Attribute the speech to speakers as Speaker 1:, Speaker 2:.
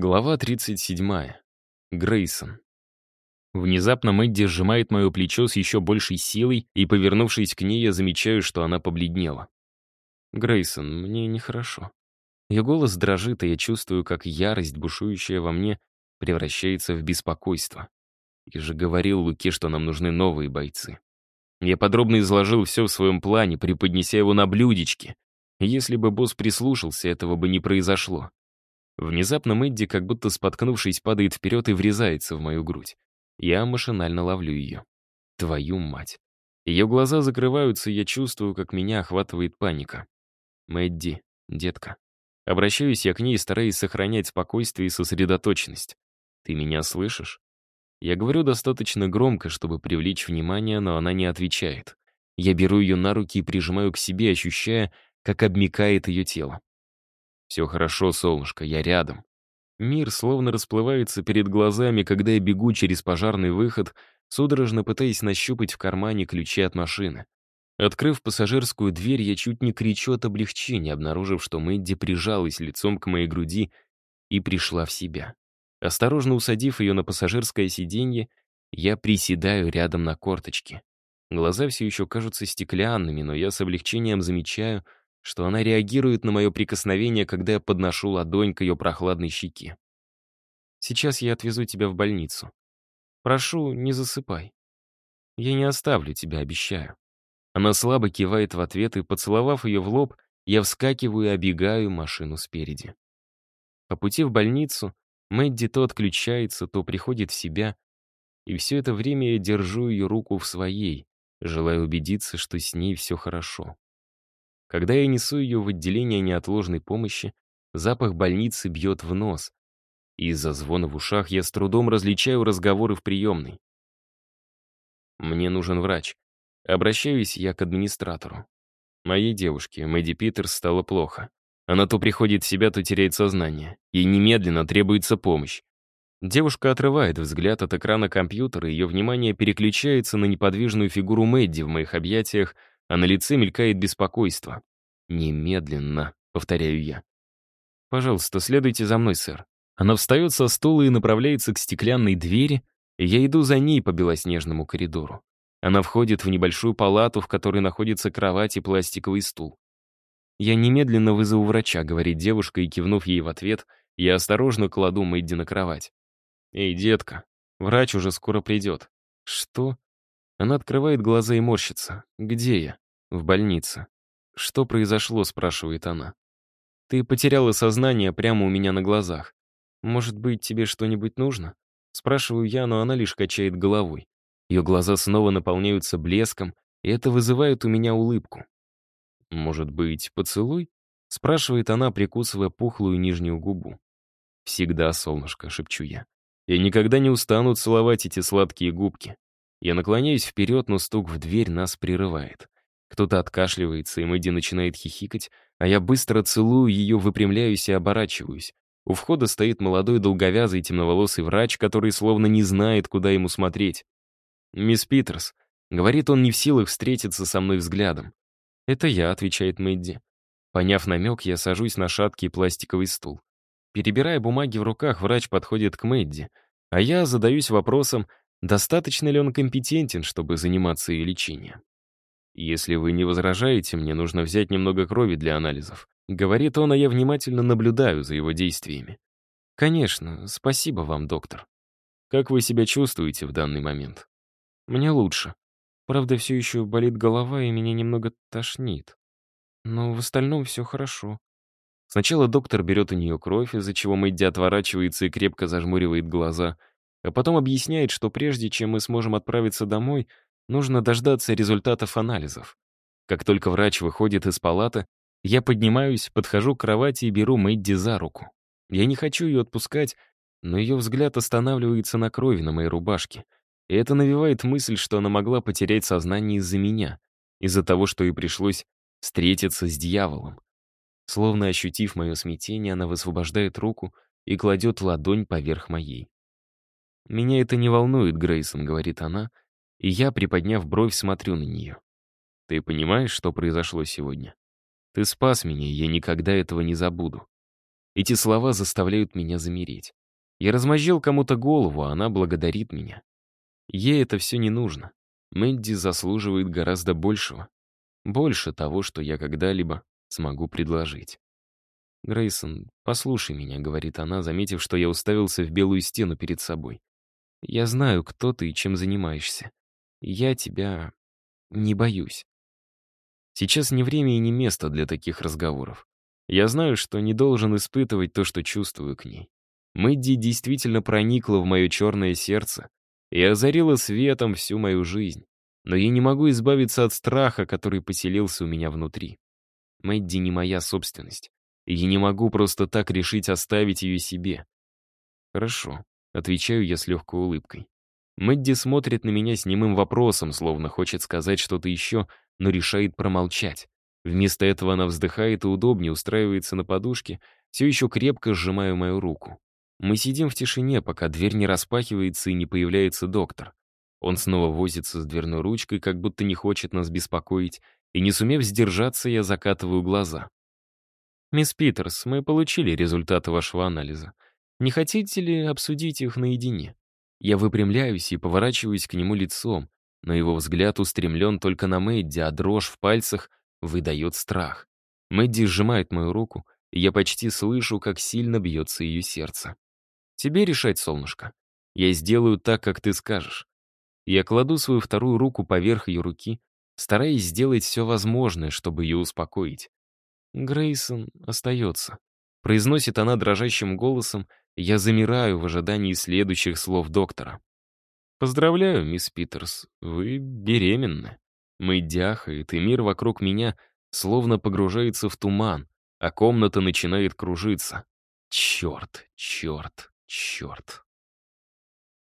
Speaker 1: Глава 37. Грейсон. Внезапно Мэдди сжимает мое плечо с еще большей силой, и, повернувшись к ней, я замечаю, что она побледнела. «Грейсон, мне нехорошо». Ее голос дрожит, и я чувствую, как ярость, бушующая во мне, превращается в беспокойство. Я же говорил Луке, что нам нужны новые бойцы. Я подробно изложил все в своем плане, преподнеся его на блюдечке. Если бы босс прислушался, этого бы не произошло. Внезапно Мэдди, как будто споткнувшись, падает вперед и врезается в мою грудь. Я машинально ловлю ее. Твою мать. Ее глаза закрываются, и я чувствую, как меня охватывает паника. Мэдди, детка. Обращаюсь я к ней, стараясь сохранять спокойствие и сосредоточенность. Ты меня слышишь? Я говорю достаточно громко, чтобы привлечь внимание, но она не отвечает. Я беру ее на руки и прижимаю к себе, ощущая, как обмикает ее тело. «Все хорошо, солнышко, я рядом». Мир словно расплывается перед глазами, когда я бегу через пожарный выход, судорожно пытаясь нащупать в кармане ключи от машины. Открыв пассажирскую дверь, я чуть не кричу от облегчения, обнаружив, что Мэдди прижалась лицом к моей груди и пришла в себя. Осторожно усадив ее на пассажирское сиденье, я приседаю рядом на корточке. Глаза все еще кажутся стеклянными, но я с облегчением замечаю, что она реагирует на мое прикосновение, когда я подношу ладонь к ее прохладной щеке. «Сейчас я отвезу тебя в больницу. Прошу, не засыпай. Я не оставлю тебя, обещаю». Она слабо кивает в ответ, и, поцеловав ее в лоб, я вскакиваю и обегаю машину спереди. По пути в больницу Мэдди то отключается, то приходит в себя, и все это время я держу ее руку в своей, желая убедиться, что с ней все хорошо. Когда я несу ее в отделение неотложной помощи, запах больницы бьет в нос. Из-за звона в ушах я с трудом различаю разговоры в приемной. Мне нужен врач. Обращаюсь я к администратору. Моей девушке, Мэдди Питерс, стало плохо. Она то приходит в себя, то теряет сознание. Ей немедленно требуется помощь. Девушка отрывает взгляд от экрана компьютера, ее внимание переключается на неподвижную фигуру Мэдди в моих объятиях, а на лице мелькает беспокойство. «Немедленно», — повторяю я. «Пожалуйста, следуйте за мной, сэр». Она встает со стула и направляется к стеклянной двери, и я иду за ней по белоснежному коридору. Она входит в небольшую палату, в которой находится кровать и пластиковый стул. «Я немедленно вызову врача», — говорит девушка, и, кивнув ей в ответ, я осторожно кладу Мэдди на кровать. «Эй, детка, врач уже скоро придет». «Что?» Она открывает глаза и морщится. «Где я?» «В больнице». «Что произошло?» — спрашивает она. «Ты потеряла сознание прямо у меня на глазах. Может быть, тебе что-нибудь нужно?» Спрашиваю я, но она лишь качает головой. Ее глаза снова наполняются блеском, и это вызывает у меня улыбку. «Может быть, поцелуй?» — спрашивает она, прикусывая пухлую нижнюю губу. «Всегда, солнышко», — шепчу я. «Я никогда не устану целовать эти сладкие губки. Я наклоняюсь вперед, но стук в дверь нас прерывает. Кто-то откашливается, и Мэдди начинает хихикать, а я быстро целую ее, выпрямляюсь и оборачиваюсь. У входа стоит молодой долговязый темноволосый врач, который словно не знает, куда ему смотреть. «Мисс Питерс», — говорит он не в силах встретиться со мной взглядом. «Это я», — отвечает Мэдди. Поняв намек, я сажусь на шаткий пластиковый стул. Перебирая бумаги в руках, врач подходит к Мэдди, а я задаюсь вопросом, Достаточно ли он компетентен, чтобы заниматься ее лечением? Если вы не возражаете, мне нужно взять немного крови для анализов. Говорит он, а я внимательно наблюдаю за его действиями. Конечно, спасибо вам, доктор. Как вы себя чувствуете в данный момент? Мне лучше. Правда, все еще болит голова и меня немного тошнит. Но в остальном все хорошо. Сначала доктор берет у нее кровь, из-за чего Мэдди отворачивается и крепко зажмуривает глаза — а потом объясняет, что прежде чем мы сможем отправиться домой, нужно дождаться результатов анализов. Как только врач выходит из палаты, я поднимаюсь, подхожу к кровати и беру Мэдди за руку. Я не хочу ее отпускать, но ее взгляд останавливается на крови на моей рубашке. И это навевает мысль, что она могла потерять сознание из-за меня, из-за того, что ей пришлось встретиться с дьяволом. Словно ощутив мое смятение, она высвобождает руку и кладет ладонь поверх моей. «Меня это не волнует, Грейсон», — говорит она, и я, приподняв бровь, смотрю на нее. «Ты понимаешь, что произошло сегодня? Ты спас меня, и я никогда этого не забуду. Эти слова заставляют меня замереть. Я размозжил кому-то голову, а она благодарит меня. Ей это все не нужно. Мэдди заслуживает гораздо большего. Больше того, что я когда-либо смогу предложить. «Грейсон, послушай меня», — говорит она, заметив, что я уставился в белую стену перед собой. «Я знаю, кто ты и чем занимаешься. Я тебя не боюсь. Сейчас не время и не место для таких разговоров. Я знаю, что не должен испытывать то, что чувствую к ней. Мэдди действительно проникла в мое черное сердце и озарила светом всю мою жизнь. Но я не могу избавиться от страха, который поселился у меня внутри. Мэдди не моя собственность, и я не могу просто так решить оставить ее себе. «Хорошо», — отвечаю я с легкой улыбкой. Мэдди смотрит на меня с немым вопросом, словно хочет сказать что-то еще, но решает промолчать. Вместо этого она вздыхает и удобнее устраивается на подушке, все еще крепко сжимая мою руку. Мы сидим в тишине, пока дверь не распахивается и не появляется доктор. Он снова возится с дверной ручкой, как будто не хочет нас беспокоить, и, не сумев сдержаться, я закатываю глаза. «Мисс Питерс, мы получили результаты вашего анализа. Не хотите ли обсудить их наедине?» Я выпрямляюсь и поворачиваюсь к нему лицом, но его взгляд устремлен только на Мэдди, а дрожь в пальцах выдает страх. Мэдди сжимает мою руку, и я почти слышу, как сильно бьется ее сердце. «Тебе решать, солнышко. Я сделаю так, как ты скажешь». Я кладу свою вторую руку поверх ее руки, стараясь сделать все возможное, чтобы ее успокоить. Грейсон остается. Произносит она дрожащим голосом, я замираю в ожидании следующих слов доктора. «Поздравляю, мисс Питерс, вы беременны». Мэй дяхает, и мир вокруг меня словно погружается в туман, а комната начинает кружиться. Черт, черт, черт.